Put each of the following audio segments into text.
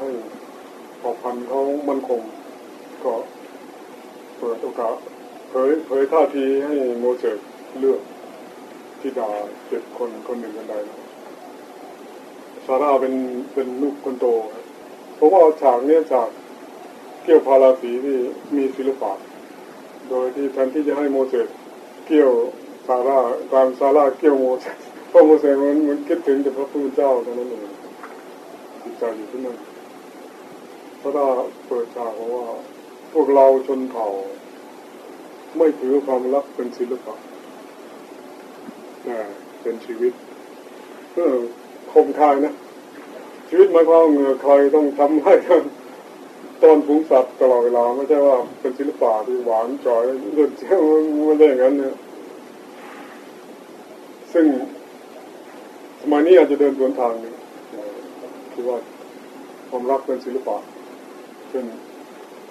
ให้เผ่าพันธุ์เขามั่นคง ก็เปิดโอกาสเผยเผยท่าทีให้โมเสสเลือกที่ดาเจ็ดคนคนหนึ่งกันใดซาร่าเป็นเป็นลูกคนโตครับผมว่าฉากเนี้ยฉากเกี่ยวพาราสีที่มีศิลปะ โดยที่แทนที่จะให้โมเสสเกี่ยวซาร่าตามซาร่าเกี่ยวโมเสสเพราะโมเสสมันมันคิดถึงแต่พระพุทธเจ้าเท่านั้นเองจิตใจอยู่ที่นั่น ซาร่าเปิดฉากว่า พวกเราชนเผ่า ไม่ถือความรักเป็นศิลปะแต่เป็นชีวิตเออคมคายนะ ชีวิตหมายความว่าเหงื่อใครต้องทำให้ตอนผงสัตว์ตลอดเวลาไม่ใช่ว่าเป็นศิลปะที่หวานจ่อยเลื่อนเจ้าไม่ได้อย่างนั้นเนี่ยซึ่งสมัยนี้อาจจะเดินสวนทางนี่คิดว่าความรักเป็นศิลปะ ช่น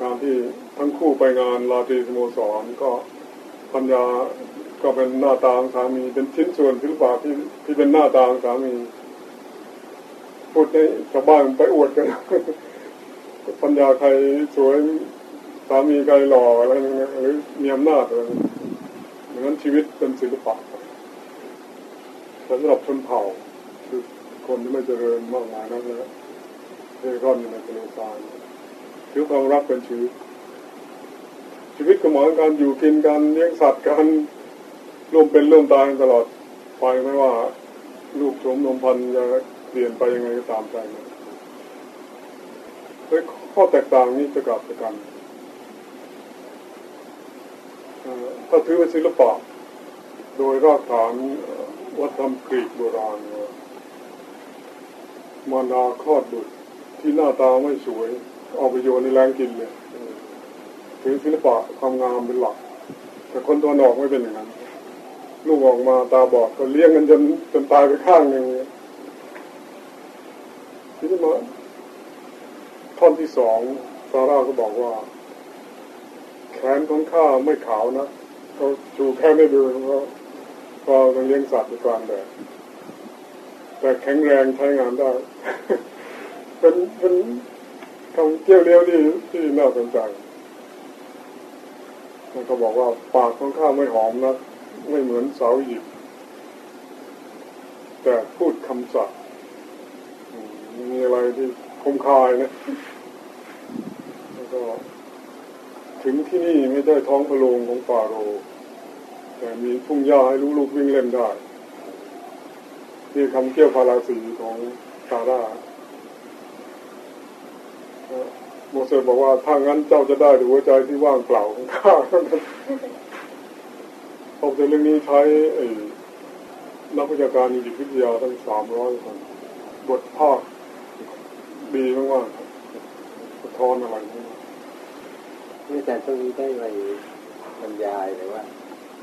การที่ทั้งคู่ไปงานลาตรีสโมสรก็ปัญญาก็เป็นหน้าตาของสามี เป็นชิ้นส่วนศิลปะที่ที่เป็นหน้าตาของสามี พูดให้ชาวบ้านไปอวดกันปัญญาใครสวยสามีใครหล่ออะไรเงี้ยหรือมีอำนาจอะไรอย่างนั้นชีวิตเป็นศิลปะสำหรับชนเผ่าคือคนที่ไม่เจริญมากมายนักนะเร่ร่อนในทะเลทราย ถือความรักเป็นชีวิต ชีวิตก็หมายถึงการอยู่กินกันเลี้ยงสัตว์กันร่วมเป็นร่วมตายตลอดไปไม่ว่าลูกโฉมนมพันจะเปลี่ยนไปยังไงก็ตามใจนะด้วยข้อแตกต่างนี้จะกลับกันถ้าถือเป็นศิลปะโดยรากฐานวัฒนธรรมกรีกโบราณมานาคลอดบุตรที่หน้าตาไม่สวย เอาไปโยนในแรงกินเลยถือศิลปะความงามเป็นหลัก แต่คนตัวนอกไม่เป็นอย่างนั้น ลูกออกมาตาบอดก็เลี้ยงกันจนจนตายไปข้างหนึ่งทีนี้มาท่อนที่สองซาร่าก็บอกว่า แขนของข้าไม่ขาวนะเขาชูแค่ไม่ดูเพราะก็ต้องเลี้ยงสัตว์ในกลางแดดแต่แข็งแรงใช้งานได้เป็นเป็น คำเกี่ยวเลี้ยวที่ที่น่าสนใจมันก็บอกว่าปากของข้าไม่หอมนะไม่เหมือนสาหยิบ แต่พูดคำสัตย์มีอะไรที่คมคายนะแล้วก็ ถึงที่นี่ไม่ได้ท้องพะโรงของฟาโรแต่มีทุ่งหญ้าให้ลูกๆวิ่งเล่นได้ ที่คำเกี่ยวพาราสีของซาร่าเอ่อโมเสสบอกว่าถ้างั้นเจ้าจะได้หัวใจที่ว่างเปล่าของข้าพบในเรื่องนี้ใช้ไอ้นักวิชาการจิตวิทยาทั้งสามร้อยคนบทภาคดีมากๆครับสะท้อนอะไรมากนี่อาจารย์ช่วงนี้ได้ไปบรรยายหรือว่า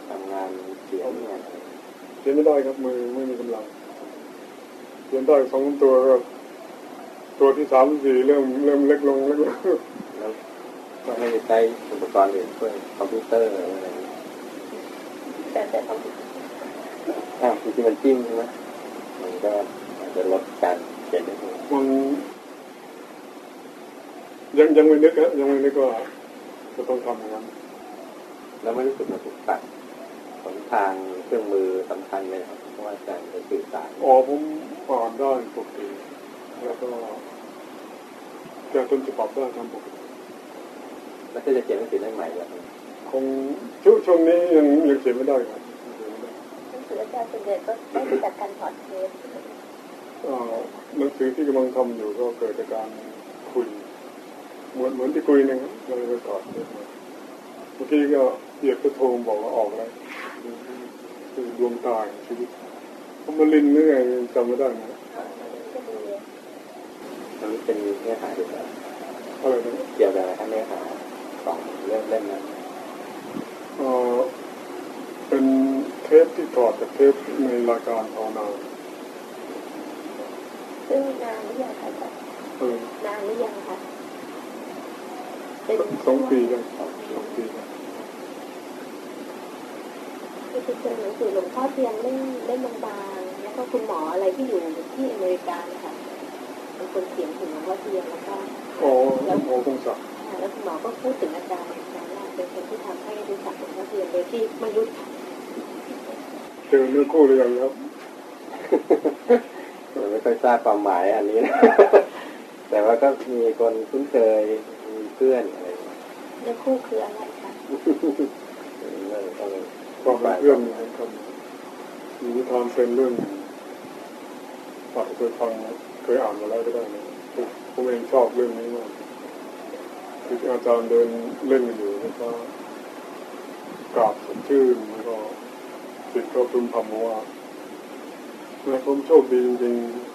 ทำงานเขียนงานอะไรเขียนไม่ได้ครับมือไม่มีกำลังเขียนได้สองตัวก็ ตัวที่สามสี่เริ่มเริ่มเล็กลงเล็กลงแล้วก็ไม่ได้ใช้อุปกรณ์อื่นช่วยคอมพิวเตอร์อะไรอย่างเงี้ยแต่แต่ต้องอ้าวจริงๆมันจิ้มใช่ไหมมันก็อาจจะลดการเขียนได้ด้วยมันยังยังไม่นึกฮะยังไม่นึกว่าจะต้องทำอย่างนั้นแล้วไม่รู้สึกมันถูกตัดผลทางเครื่องมือสำคัญเลยครับเพราะว่าอาจารย์จะสื่อสารอ๋อผมอ่านได้ปกติแล้วก็ แก้ต้นฉบับได้ทำปกติแล้วก็จะเขียนหนังสือเล่มใหม่แล้วคงช่วงช่วงนี้ยังยังเขียนไม่ได้ครับยังเขียนไม่ได้หนังสืออาจารย์ส่วนใหญ่ก็ได้มาจากการพอดเทสเอ่อหนังสือที่กำลังทำอยู่ก็เกิดจากการคุยเหมือนเหมือนที่คุยหนึงครับเลยไปก่อนเมื่อกี้ก็เหยียบกระโทงบอกว่าออกแล้วคือดวงตาแห่งชีวิตผมมาลินหรือไงจำไม่ได้นะก็ดี มันเป็นเนื้อหาเกี่ยวกับอะไรนะเกี่ยวกับอะไรครับเนื้อหาของเรื่องเล่มนั้นเอ่อเป็นเทปที่ถอดจากเทปในรายการภาวนาซึ่งนานหรือยังคะอาจารย์เออนานหรือยังคะเป็นสองปีแล้วสองปีแล้วคือไปเจอหนังสือหลวงพ่อเทียนเล่มเล่มบางๆแล้วก็คุณหมออะไรที่อยู่ที่อเมริกานะคะ เป็นคนเขียนถึงหลวงพ่อเทียนแล้วก็อ๋อแล้วโมคงศักดิ์อ่าแล้วคุณหมอก็พูดถึงอาจารย์อาจารย์ว่าเป็นคนที่ทำให้รู้จักหลวงพ่อเทียนโดยที่ไม่รู้จักเจอเนื้อคู่หรือยังครับผมไม่ค่อยทราบความหมายอันนี้นะแต่ว่าก็มีคนคุ้นเคยมีเพื่อนอะไรอย่างเงี้ยเรื่องคู่คืออะไรคะเรื่องต้องความเป็นเพื่อนนะครับมีนิทานเป็นเรื่องอาจจะเคยฟัง เคยอ่านมาแล้วก็ได้นะผมเองชอบเรื่องนี้มากคืออาจารย์เดินเล่นกันอยู่แล้วก็กราบสดชื่นแล้วก็จิตก็พึมพำว่าแม่ผมโชคดีจริงๆ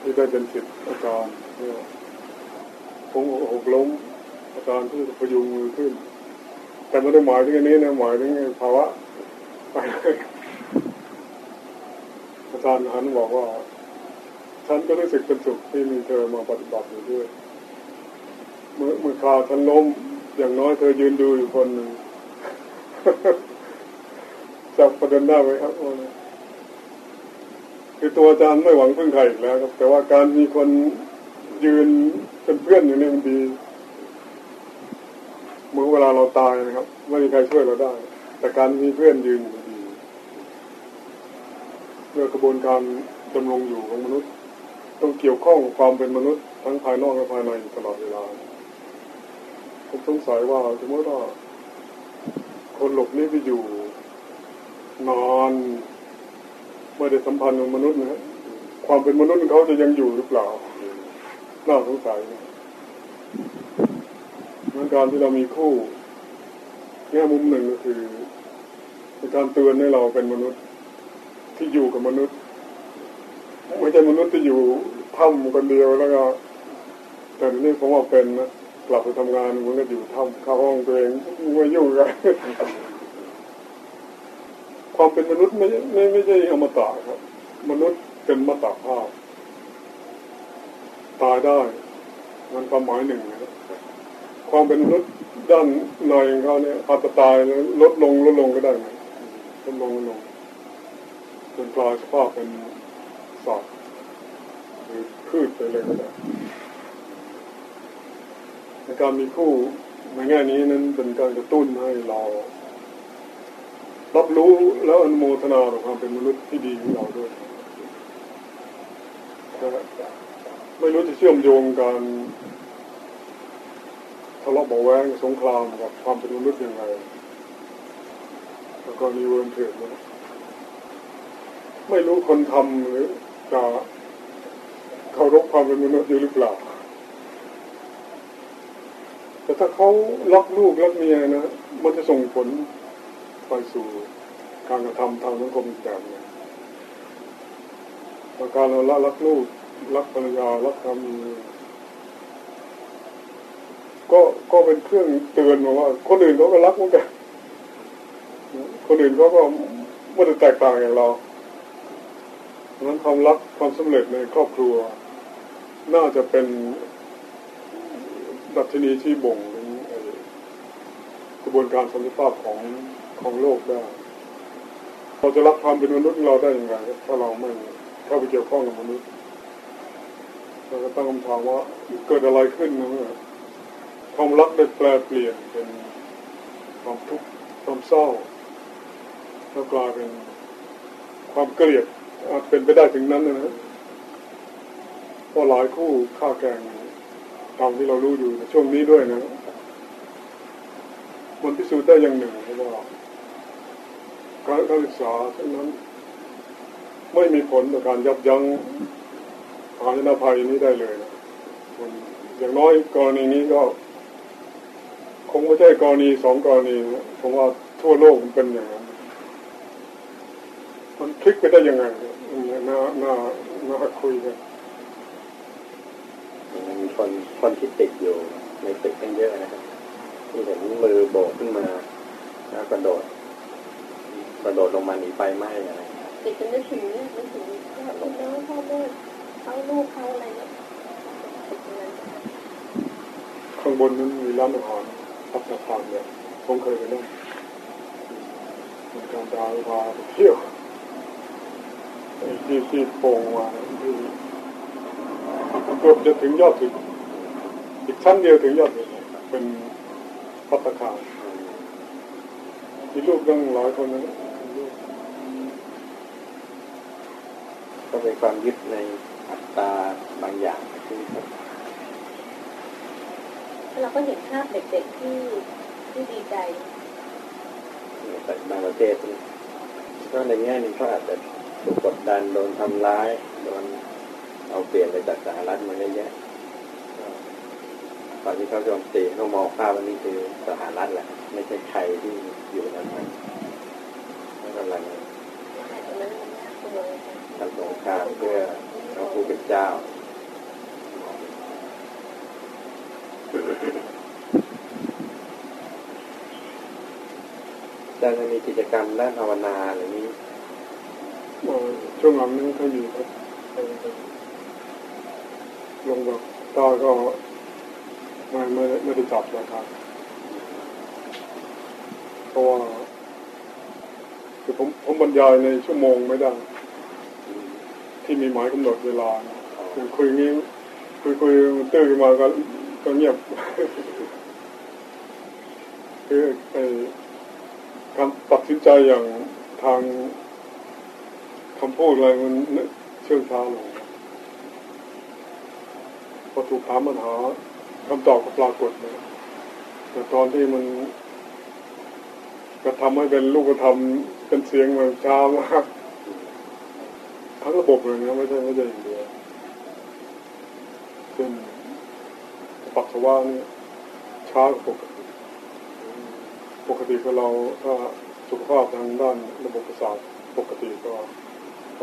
ที่ได้เป็นศิษย์อาจารย์ผมหกล้มอาจารย์ที่พยุงมือขึ้น แต่ไม่ได้หมายถึงนี้นะหมายถึงภาวะอา จารย์หันบอกว่า ฉันก็รู้สึกเป็นสุขที่มีเธอมาปฏิบัติอยู่ด้วย เมื่อเมื่อคราวฉันล้มอย่างน้อยเธอยืนดูอยู่คนหนึ่งจับประเด็นได้ไหมครับคือตัวอาจารย์ไม่หวังพึ่งใครอีกแล้วครับ แต่ว่าการมีคนยืนเป็นเพื่อนอยู่นี่มันดีเมื่อเวลาเราตายนะครับ ไม่มีใครช่วยเราได้ แต่การมีเพื่อนยืนอยู่ ดีเรื่องกระบวนการดำรงอยู่ของมนุษย์ ต้องเกี่ยวข้องกับความเป็นมนุษย์ทั้งภายนอกและภายในตลอดเวลาผมสงสัยว่าสมมติว่าคนหลบหนี้ไปอยู่ นอนไม่ได้สัมพันธ์กับมนุษย์นะความเป็นมนุษย์ของเขาจะยังอยู่หรือเปล่าน่าสงสัยเมือการที่เรามีคู่แง่มุมหนึ่งก็คือเป็นการเตือนให้เราเป็นมนุษย์ ที่อยู่กับมนุษย์ไม่ใช่มนุษย์ที่อยู่ถ้ำคนเดียวแล้วก็แต่ทีนี้ผมว่าเป็นนะกลับไปทำงานมันก็อยู่ถ้ำเข้าห้องตัวเองไม่ยุ่งกันความเป็นมนุษย์ไม่ไม่ไม่ใช่อมตะครับ มนุษย์เป็นมตภาพตายได้ มันความหมายหนึ่งนะความเป็นมนุษย์ด้านในของเขาเนี่ยอาจจะตายลดลงลดลงก็ได้ลดลงลดลง จนกลายสภาเป็นสัตว์หรือพืชไปเลยก็ได้ในการมีคู่ในแง่นี้นั้นเป็นการกระตุ้นให้เรา รับรู้แล้วอนุโมทนาต่อความเป็นมนุษย์ที่ดีของเราด้วยไม่รู้จะเชื่อมโยงการทะเลาะเบาะแวงสงครามกับความเป็นมนุษย์ยังไงแล้วก็มีเวิร์เถื่อนนะ ไม่รู้คนทำหรือจะเคารพความเป็นมนุษย์อยู่หรือเปล่า แต่ถ้าเขารักลูกรักเมียนะ มันจะส่งผลไปสู่การกระทำทางสังคมอีกแบบหนึงการเราละรักลูกรักภรรยารักสามีก็ก็เป็นเครื่องเตือนมาว่า คนอื่นเขาก็รักเหมือนกันคนอื่นเขาก็ไม่ได้แตกต่างอย่างเรา ดังนั้นความรักความสำเร็จในครอบครัว น่าจะเป็นดัชนีที่บ่งกระบวนการสันติภาพของของโลกได้ เราจะรักความเป็นมนุษย์ของเราได้อยังไรถ้าเราไม่เข้าไปเกี่ยวข้องกับมนุษย์เราก็ตั้งคำถามว่าเกิดอะไรขึ้นนะเมื่อความรักได้แปลเปลี่ยนเป็นความทุกข์ความเศร้าแล้วกลายเป็นความเกลียด อาจเป็นไปได้ถึงนั้นนะเพราะหลายคู่ฆ่าแกงตามที่เรารู้อยู่ในช่วงนี้ด้วยนะมันพิสูจน์ได้อย่างหนึ่งว่าการรศึกษาเช่นนั้น ไม่มีผลต่อการยับยั้งภาชนะภัยนี้ได้เลยนะมันอย่างน้อยกรณีนี้ก็ คงไม่ใช่กรณีสองกรณีผมว่าทั่วโลกมันเป็นอย่างนั้น พลิกไปได้ยังไงเนี่ยน่าน่าน่าคุยกันมีคนคนที่ติดอยู่ในตึกกันเยอะนะครับที่เห็นมือโบกขึ้นมาแล้วกระโดดกระโดดลงมาหนีไฟไหม้อะไรอย่างเงี้ยติดจนนึกถึงเนี่ยนึกถึงพ่อลูกน้องพ่อแม่เขาลูกเขาอะไรเนี่ยติดตรงนั้นนะคะข้างบนนั้นมีร้านอาหารพัฒนาคารเนี่ยผมเคยไปนั่งเหมือนการดาวพาไปเที่ยวไอ้ ที่ที่โป่งมาที่เกือบจะถึงยอดถึงอีกชั้นเดียวถึงยอดถึงเป็นพัฒนาคารมีลูกตั้งหลายคนนะก็เป็นความยึดในอัตตาบางอย่างที่เราก็เห็นภาพเด็กๆที่ที่ดีใจแต่บางประเทศนี่ก็ในแง่หนึงเขาอาจจะ ถูกกดดันโดนทำร้าย โดนเอาเปลี่ยนไปจากสหรัฐมาเยอะแยะตอนที่เขาโจมตีเขามองภาพว่านี่คือสหรัฐแหละ ไม่ใช่ใครที่อยู่นั้นมันเขากำลังตรงนั้นมันน่ากลัวเลยค่ะทำสงครามเพื่อเอาผู้เป็นเจ้าจะมีกิจกรรมด้านภาวนาหรือนี้ ช่วงหลังนี้เขาอยู่ครับลงแบบตาก็ไม่ไม่ไม่ได้จับนะครับเพราะว่าคือผมผมบรรยายในชั่วโมงไม่ได้ ที่มีหมายกำหนดเวลานะคือคุยงี้คุยคุยตื้อขึ้นมาก็ก็เงียบคือไอ้การตัดสินใจอย่างทาง คำพูดอะไรมันเชื่องช้าลงพอถูกถามปัญหาคำตอบก็ปรากฏนะแต่ตอนที่มันกระทำให้เป็นรูปธรรมเป็นเสียงมันช้ามากทั้งระบบเลยนะไม่ใช่ไม่ใช่อย่างเดียวเช่นปัสสาวะนี่ช้ากว่าปกติปกติของเราถ้าสุขภาพทางด้านระบบประสาทปกติก็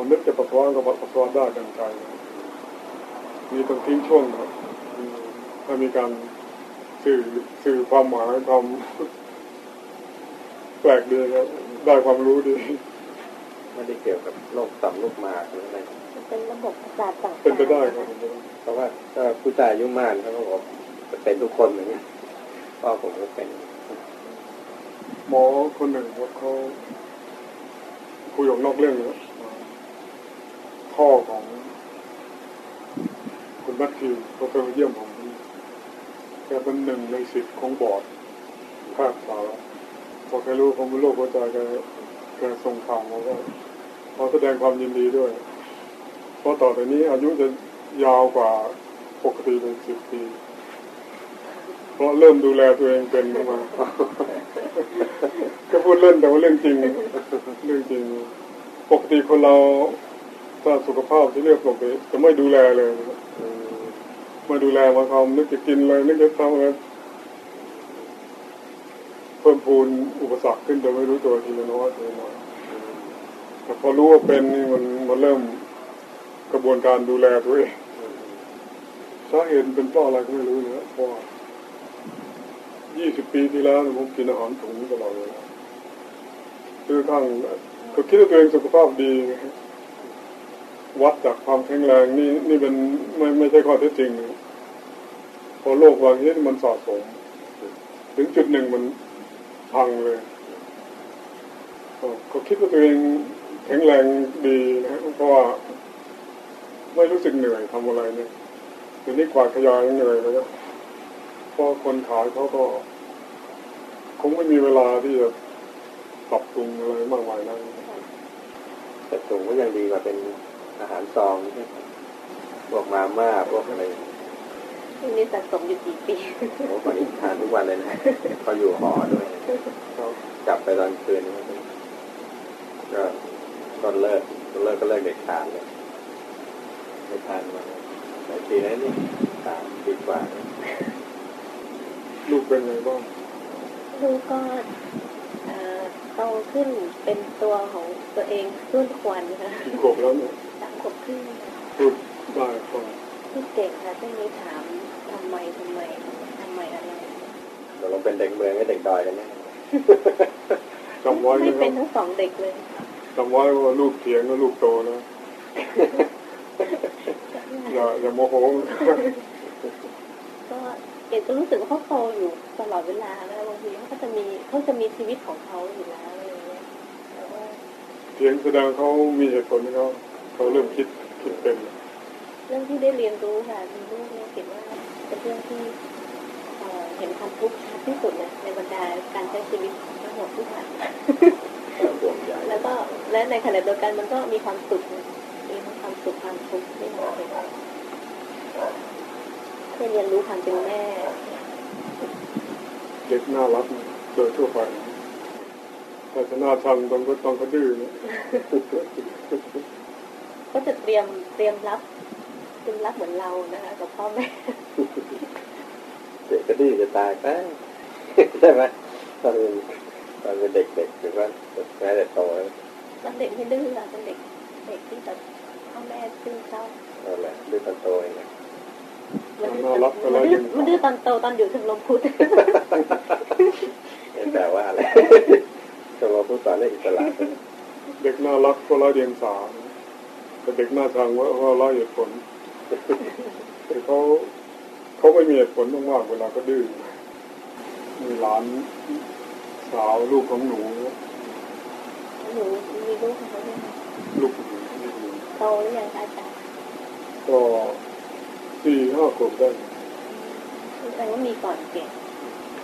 พอนึกจะปัสสาวะก็ปัสสาวะได้ดังใจนะมีต้องทิ้งช่วงนะถ้ามีการสื่อสื่อความหมายความแปลกดีครับได้ความรู้ดีไม่ได้เกี่ยวกับโรคต่ำโรคมากหรืออะไรมันเป็นระบบประสาทต่างๆเป็นไปได้ครับเป็นไปได้เพราะว่าถ้าผู้ชายอายุมากเขาก็บอกจะเป็นทุกคนอย่างเงี้ยพ่อผมก็เป็น หมอคนหนึ่งว่าเขาคุยออกนอกเรื่องนะ พ่อของคุณแมทธิวเขาเยมาเยี่ยมผมแกเป็นหนึ่งในสิบของบอร์ดแพทย์สาวพอแกรู้ผมเป็นโรคหัวใจแกแกส่งข่าวมาว่าขอแสดงความยินดีด้วยเพราะต่อไปนี้อายุจะยาวกว่าปกติเป็นสิบปี เพราะเริ่มดูแลตัวเองเป็นขึ้นมา ก็พูดเล่นแต่ว่าเรื่องจริง เรื่องจริง ปกติคนเรา ถ้าสุขภาพที่เรียกปกติจะไม่ดูแลเลยมไม่ดูแลมาทำนึกจะกินเลยนึกจะทำอะไรเพิ่มพูนอุปสรรคขึ้นโดยไม่รู้ตัวทีละน้อยทีละน้อยแต่พอรู้ว่าเป็นนี่มันมันเริ่มกระบวนการดูแลตัวเองสาเหตุเป็นเพราะอะไรก็ไม่รู้นะเพราะยี่สิบปีที่แล้วผมกินอาหารถุงตลอดเลยคือกระทั่งก็คิดว่าตัวเองสุขภาพดีไง วัดจากความแข็งแรงนี่นี่เป็นไม่ไม่ใช่ข้อเท็จจริงพอโรคบางนิดมันสะสม ถึงจุดหนึ่งมันพังเลยก็คิดว่าตัวเองแข็งแรงดีนะเพราะว่าไม่รู้สึกเหนื่อยทำอะไรเนี่ยเดี๋ยวนี้กวาดขยะยังเหนื่อยเลยนะเพราะคนขายเขาก็คงไม่มีเวลาที่จะปรับปรุงอะไรมากมายนะแต่ถุงก็ยังดีกว่าเป็น อาหารซองใช่ไหมพวกมาม่าพวกอะไรทีนี้สะสมอยู่กี่ปีโอ้ตอนนี้ทานทุกวันเลยนะเขาอยู่หอด้วยครับกลับไปตอนคืนก็ก็ก็เลิกก็เลิกก็เลิกเด็ดขาดเลยไม่ทานมาหลายปีแล้วนี่สามปีกว่าแล้วลูกเป็นไงบ้างลูกก็เอ่อโตขึ้นเป็นตัวของตัวเองรุ่นควรค่ะกี่ขวบแล้วเนี่ยสาม ขวบครึ่งค่ะพูดได้ก็ที่เก่งค่ะที่มีถามทำไมทำไมทำไมอะไรเราลงเป็นเด็กเมืองกับเด็กดอยกันแน่จำไว้ไม่นะคเป็รันบทั้งสองเด็กเลยจจำไว้ว่าลูกเถียงกับลูกโตนะอย่าอย่าโมโหก็เอกก็รู้สึกว่าเขาโตอยู่ตลอดเวลานะบางทีเขาก็จะมีเขาจะมีชีวิตของเขาอยู่แล้วอะไรอย่างเงี้ยแต่ว่าเถียงแสดงเขามีเหตุผลที่เขา เขาเริ่มคิดคิดเป็น เรื่องที่ได้เรียนรู้ค่ะมีลูกเนี่ยคิดว่าเป็นเรื่องที่เอ่อเห็นความทุกข์ชัดที่สุดเลยในบรรดาการใช้ชีวิตทั้งหมดที่ผ่านมาห่วงใยแล้วก็และในขณะเดียวกันมันก็มีความสุขนะมีทั้งความสุขความทุกข์ที่เราเห็นได้เรียนรู้ความเป็นแม่เด็กน่ารักนะโดยทั่วไปแต่จะน่าชังตอนก็ตอนเขาดื้อนะ ก็จะเตรียมเตรียมรับเตรียมรับเหมือนเรานะคะกับพ่อแม่เด็กก็ดื้อจะตายไปใช่ไหมตอนเป็นตอนเป็นเด็กๆหรือว่าแม้แต่โตแล้วตอนเด็กไม่ดื้ออะตอนเด็กเด็กที่แบบพ่อแม่ชื่นชอบนั่นแหละดื้อตอนโตเองนะมันดื้อมันดื้อมันดื้อตอนโตตอนอยู่ชมรมพุทธเห็นแต่ว่าอะไรจะมาพูดสอนเรื่องอิสระเด็กน่ารักก็ร้อยเดียงสาแต่ เด็กน่าชังว่าว่าร้อยเหตุผลแต่เขาเขาไม่มีเหตุผลมากๆเวลาก็ดื้อมีหลานสาวลูกของหนูหนูมีลูกของเขาด้วยค่ะลูกหนูลูกหนูโตหรือยังคะอาจารย์ก็สี่ห้าขวบได้แสดงว่ามีก่อนเก่ง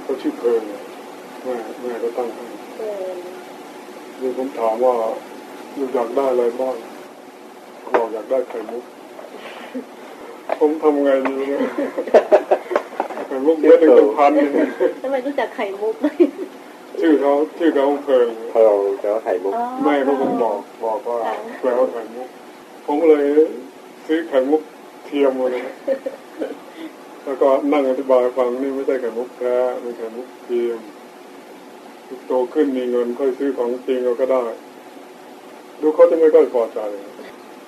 เขาชื่อเพลิงแม่แม่ก็ตั้งให้เกินนี่ผมถามว่าลูกอยากได้อะไรบ้างเขา บอกอยากได้ไข่มุก ผมทำไงดีเนี่ยไข่มุกเม็ดหนึ่งเป็นพันเลยทำไมรู้จักไข่มุกด้วยชื่อเขาชื่อเขาเพลิงพอเราจะว่าไข่มุกอ๋อแม่ก็ผมบอกบอกว่าแปลว่าไข่มุก ผมก็เลยซื้อไข่มุกเทียมมาเลยนะแล้วก็นั่งอธิบายฟังนี่ไม่ใช่ไข่มุกแท้เป็นไข่มุกเทียมโตขึ้นมีเงินค่อยซื้อของจริงเราก็ได้ ดูเขาจะไม่ค่อยพอใจเ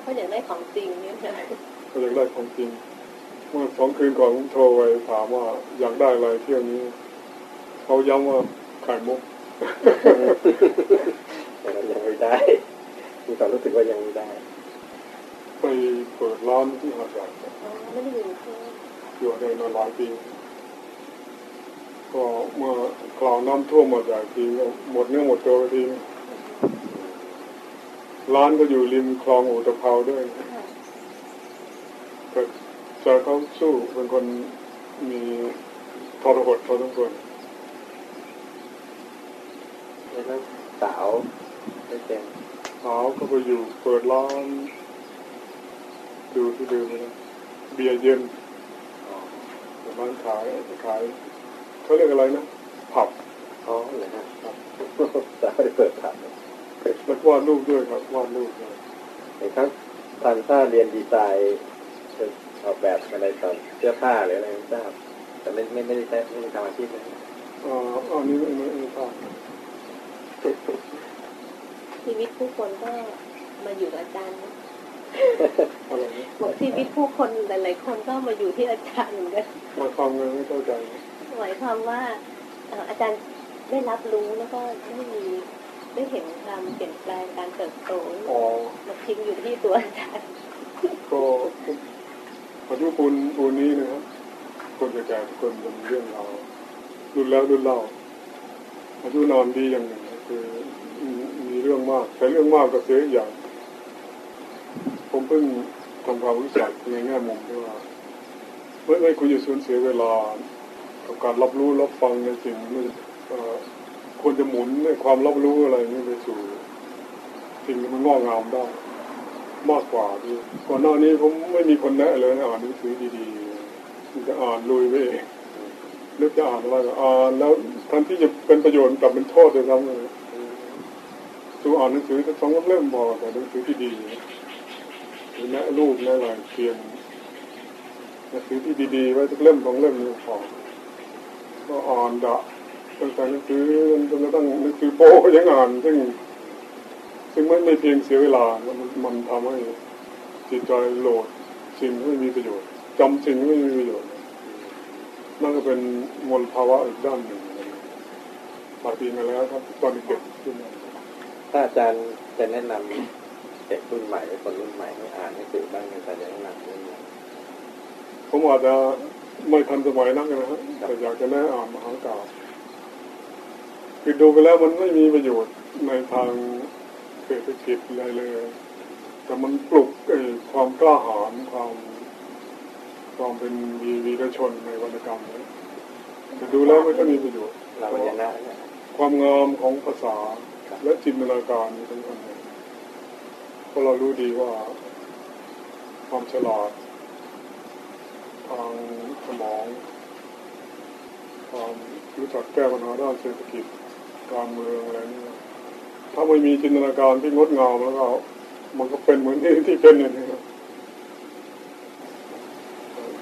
ขาอยากได้ของจริงเนี่ยนะเขาอยากได้ของจริง เมื่อสองคืนก่อนผมโทรไปถามว่าอยากได้อะไรเที่ยวนี้เขาย้ำว่าไข่มุกแต่เรายังไม่ได้มีความรู้สึกว่ายังไม่ได้ ไปเปิดร้านที่หาดใหญ่อ๋อไม่ได้อยู่ที่อยู่ในมาหลายปีก็เมื่อคราวน้ำท่วมหมดใหญ่ทีก็หมดเนื้อหมดตัวไปที ร้านก็อยู่ริมคลองอุตภาวด้วยค่ะแต่ใจเขาสู้เป็นคนมีทรหดพอสมควรแล้วก็สาวได้เป็นสาวก็ไปอยู่เปิดร้านดูที่ดูไปนะเบียร์เย็นอ๋อเปิดร้านขายขายเขาเรียกอะไรนะผับอ๋อเหรอฮะสาวได้เปิดผับ แล้ววาดรูปด้วยครับวาดรูปด้วยเห็นครับตอนถ้าเรียนดีไซน์จะออกแบบอะไรตอนเสื้อผ้าหรืออะไรไม่ทราบแต่ไม่ไม่ไม่ได้ใช้ไม่ได้ทำอาชีพนะอ่าอันนี้ไม่ไม่ไม่ทราบชีวิตผู้คนก็มาอยู่กับอาจารย์นะอะไรนะบอกชีวิตผู้คนหลายๆคนก็มาอยู่ที่อาจารย์เหมือนกันมาความเงินไม่เข้าใจหมายความว่าเอ่ออาจารย์ได้รับรู้แล้วก็ได้มี ได้เห็นความเปลี่ยนแปลงการเติบโตอ๋อมาทิ้งอยู่ที่ตัวอาจารย์ก็อายุคุณปูนนี้นะครับคนแก่ๆทุกคนเป็นเรื่องเราวรุ่นแล้วรุ่นเล่าอายุนอนดีอย่างหนึ่งนะคือมีมีเรื่องมากแต่เรื่องมากก็เสียอีกอย่าง ผมเพิ่งทำความรู้จักในแง่มุมที่ว่าไม่ไม่คุณจะสูญเสียเวลากับการรับรู้รับฟังในสิ่งที่เอ่อ ควรจะหมุนความรับรู้อะไรนี่ไปสู่สิ่งที่มันงอกงามได้มากกว่าที่ก่อนหน้านี้ผมไม่มีคนแนะเลยอ่านหนังสือดีๆจะอ่านลุยไปเองนึกจะอ่านอะไรก็อ่านแล้วทันที่จะเป็นประโยชน์กลับเป็นโทษเลยซ้ำเลยตัวอ่านหนังสือสองเล่มพอแต่หนังสือที่ดีหรือแนะรูปแนะอะไรเขียนหนังสือที่ดีๆไว้สักเล่มสองเล่มนี่พอก็อ่านดะ ตั้งแต่หนังสือจนกระทั่งหนังสือโป๊ยังอ่านซึ่งซึ่งไม่ไม่เพียงเสียเวลามันมันทำให้จิตใจโหลดสิ่งที่ไม่มีประโยชน์จำสิ่งที่ไม่มีประโยชน์นั่นก็เป็นมลภาวะอีกด้านหนึ่งหลายปีมาแล้วครับตอนเด็กๆขึ้นมาถ้าอาจารย์จะแนะนำเด็กรุ่นใหม่หรือคนรุ่นใหม่ให้อ่านหนังสือบ้างอาจารย์จะแนะนำเรื่องอะไรผมอาจจะไม่ทันสมัยนักนะฮะแต่อยากจะแนะอ่านมหากาพย์ คือดูไปแล้วมันไม่มีประโยชน์ในทางเศรษฐกิจอะไรเลย แต่มันปลุกไอ้ความกล้าหาญความความเป็นวีวีรชนในวรรณกรรมนะแต่ดูแล้วม่ค่อยมีประโยชน์เราจะนะเนี่ยความงามของภาษาและจินตนาการนี่สำคัญเลยเพราะเรารู้ดีว่าความฉลาดทางสมองความรู้จักแก้ปัญหาด้านเศรษฐกิจ การเมืองอะไรนี่ถ้าไม่มีจินตนาการที่งดงามแล้วก็มันก็เป็นเหมือนที่ที่เป็นอย่างนี้ครับ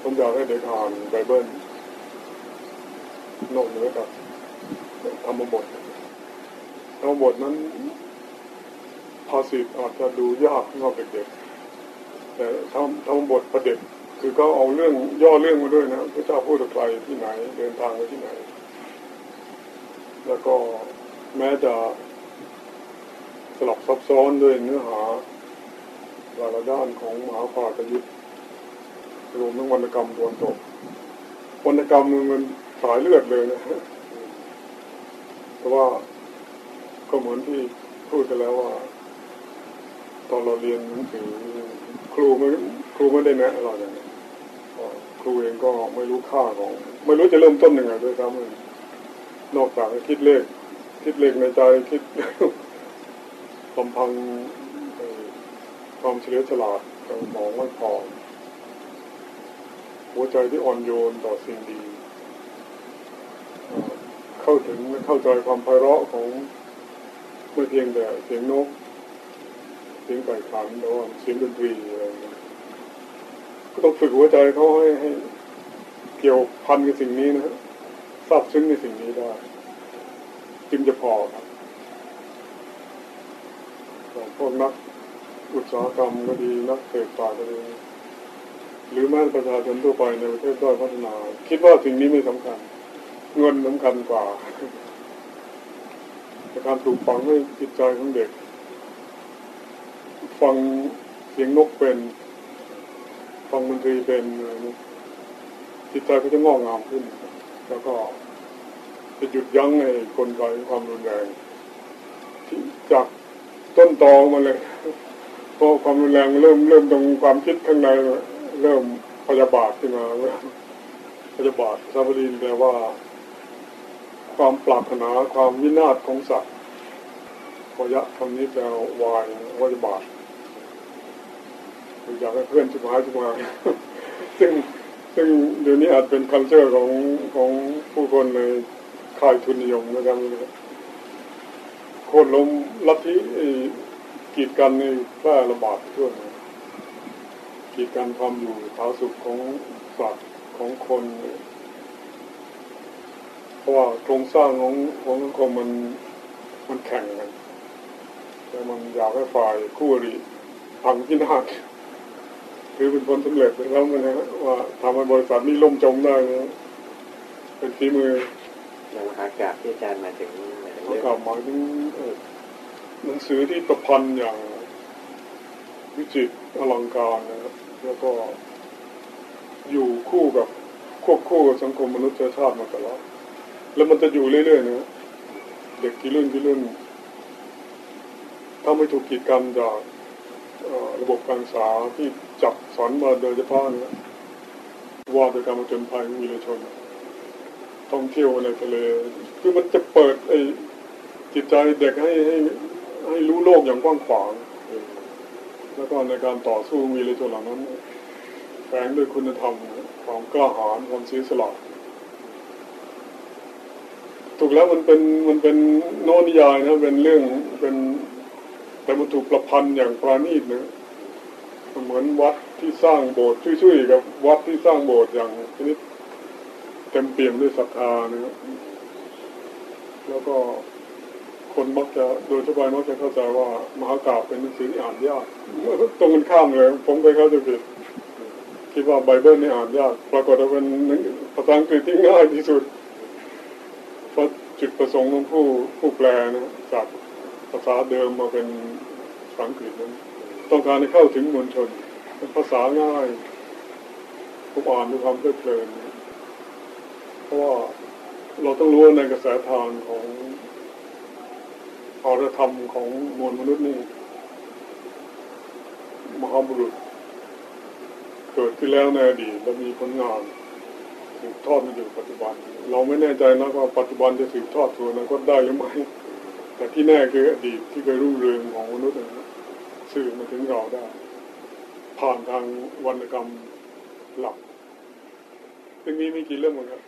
ผมอยากให้เด็กอ่านไบเบิลนอกเหนือจากธรรมบทธรรมบทนั้นภาษิตอาจจะดูยากสำหรับเด็กๆแต่ธรรมธรรมบทประเด็จคือเขาเอาเรื่องย่อเรื่องมาด้วยนะพระเจ้าพูดกับใครที่ไหน เดินทางไปที่ไหน แล้วก็ แม้จะสลับซับซ้อนด้วยเนื้อหาหลายด้านของมหาภาคยุทธรวมทั้งวรรณกรรมตวนตกวรรณกรรมมันมันสายเลือดเลยนะฮะแต่ว่าก็เหมือนที่พูดกันแล้วว่า ตอนเราเรียนหนังสือครูไม่ครูไม่ได้แนะเราอย่างนี้ครูเองก็ไม่รู้ค่าของ ไม่รู้จะเริ่มต้นยังไงด้วยซ้ำนอกจากคิดเลข คิดเลขในใจคิดลำพังความเฉลียวฉลาดสมองไม่พอหัวใจที่อ่อนโยนต่อสิ่งดี เข้าถึงเข้าใจความไพเราะของไม่เพียงแต่เสียงนก เสียงไก่ขันหรือว่าเสียงดนตรีอะไรก็ต้องฝึกหัวใจเขาให้ให้เกี่ยวพันกับสิ่งนี้นะทราบซึ้งในสิ่งนี้ได้ จึงจะพอครับพวกนักอุตสาหกรรมก็ดีนักเศรษฐศาสตร์ก็ดีหรือแม้ประชาชนทั่วไปในประเทศด้อยพัฒนา คิดว่าสิ่งนี้ไม่สำคัญ เงินสำคัญกว่าแต่การปลูกฝังให้จิตใจของเด็ก ฟังเสียงนกเป็น ฟังดนตรีเป็นจิตใจก็จะงอกงามขึ้น แล้วก็ จะหยุดยั้งในกลไกความรุนแรงที่จากต้นตอมาเลยพราะความรุนแรงเริ่มเริ่มตรงความคิดข้างในเริ่มพยาบาทขึ้นมาพยาบาทซาบรีนแปลว่า ความปรารถนาความวินาศของสัตว์พยะคำนี้แปลวายพยาบาทอยากให้เพื่อนจุมาจุมาซึ่งซึ่งเดี๋ยวนี้อาจเป็นคัลเจอร์ของของผู้คนใน ค่ายทุนนิยมนะครับโค่นล้มลัทธิกีดกันในแพร่ระบาดทั่วกีดกันความอยู่ท้าสุขของสัตว์ของคนเพราะว่าโครงสร้างของของสังคมมันมันแข่งกันแต่มันอยากให้ฝ่ายคู่อริพังที่นาศคือเป็นผลสำเร็จแล้วมันนะว่าทำให้บริษัทนี้ล่มจมได้นะเป็นฝีมือ หากาพย์ที่อาจารย์มาถึงหมายถึงแล้วก็หมายถึงเออหนังสือที่ประพันธ์อย่างวิจิตรอลังการนะครับ แล้วก็อยู่คู่กับควบคู่กับสังคมมนุษยชาติมาตลอดแล้วมันจะอยู่เรื่อยๆนะเด็กกี่รุ่นกี่รุ่นถ้าไม่ถูกกีดกันจากระบบการศึกษาที่จับสอนมาโดยเฉพาะนะว่าโดยการมาจนภัยวีรชน ท่องเที่ยวในทะเลยคือมันจะเปิดไอ้จิตใจเด็กให้ให้ให้รู้โลกอย่างกว้างขวางแล้วก็ในการต่อสู้วีรชนเหล่านั้นแฝงด้วยคุณธรรมความกล้าหาญความเสียสละถูกแล้วมันเป็นมันเป็นโนนิยายนะเป็นเรื่องเป็นแต่มันถูกประพันธ์อย่างปราณีตนะเหมือนวัดที่สร้างโบสถ์ช่วยๆกับวัดที่สร้างโบสถ์อย่างชนิด ต็มเปี่ยมด้วยศรัทธานะครับแล้วก็คนมักจะโดยทั่วไปมักจะเข้าใจว่ามหากาพเป็นหนังสือที่อ่านยากตรงกันข้ามเลย ผมเคยเข้าใจผิดคิดว่าไบเบิลนี่อ่านยาก ปรากฏว่าเป็นภาษาอังกฤษที่ง่ายที่สุดเพราะจุดประสงค์ของผู้ผู้แปลนะจากภาษาเดิมมาเป็นภาษาอังกฤษนั้นต้องการให้เข้าถึงมวลชนเป็นภาษาง่ายผมอ่านด้วยความเพลิดเพลิน เพราะว่าเราต้องรู้ว่าในกระแสทางของอารยธรรมของมวลมนุษย์นี่มหาบุรุษ เกิดที่แล้วในอดีตและมีผลงานสืบทอดมาอยู่ปัจจุบัน เราไม่แน่ใจนะว่าปัจจุบันจะสืบทอดสู่อนาคตได้หรือไม่แต่ที่แน่คืออดีตที่เคยรุ่งเรืองของมนุษย์นะสื่อมาถึงเราได้ ผ่านทางวรรณกรรมหลักซึ่งมีไม่กี่เรื่องเหมือนกัน